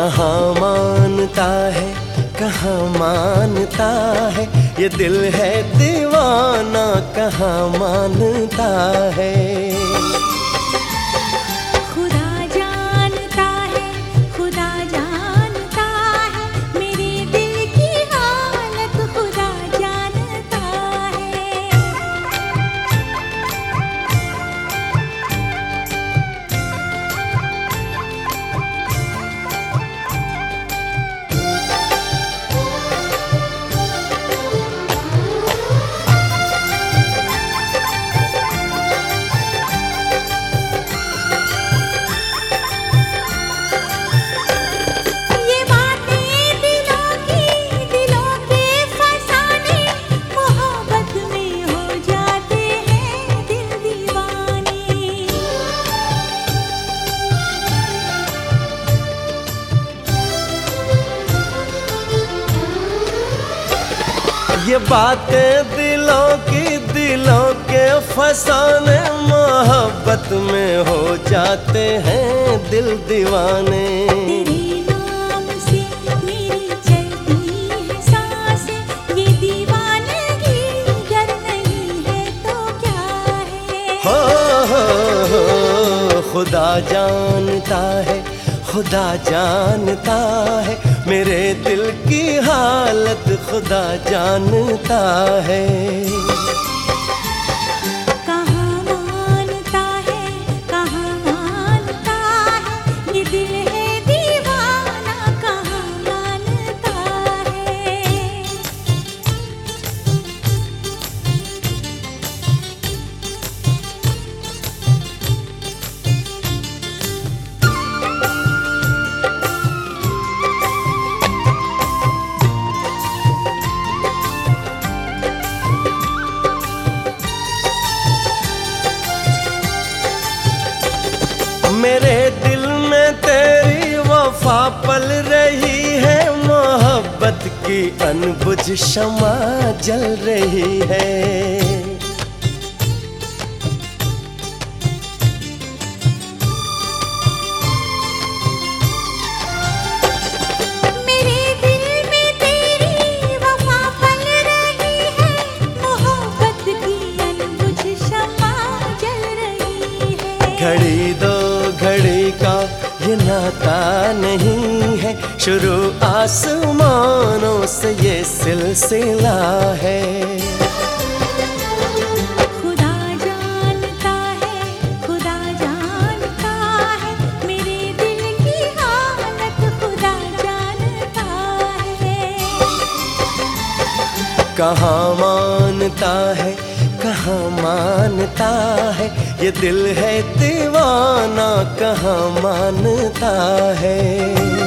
कहाँ मानता है कहाँ मानता है? ये दिल है दीवाना कहाँ मानता है? ये बातें दिलों की दिलों के फसाने मोहब्बत में हो जाते हैं दिल दीवाने हो, हो, हो, खुदा जानता है खुदा जानता है मेरे दिल की हालत खुदा जानता है। मेरे दिल में तेरी वफा पल रही है मोहब्बत की अनबुझ शमा जल रही है। घड़ी दो नाता नहीं है। शुरू आसमानों से ये सिलसिला है। खुदा जानता है खुदा जानता है मेरे दिल की हालत खुदा जानता है। कहाँ मानता है कहाँ मानता है? ये दिल है दीवाना कहाँ मानता है?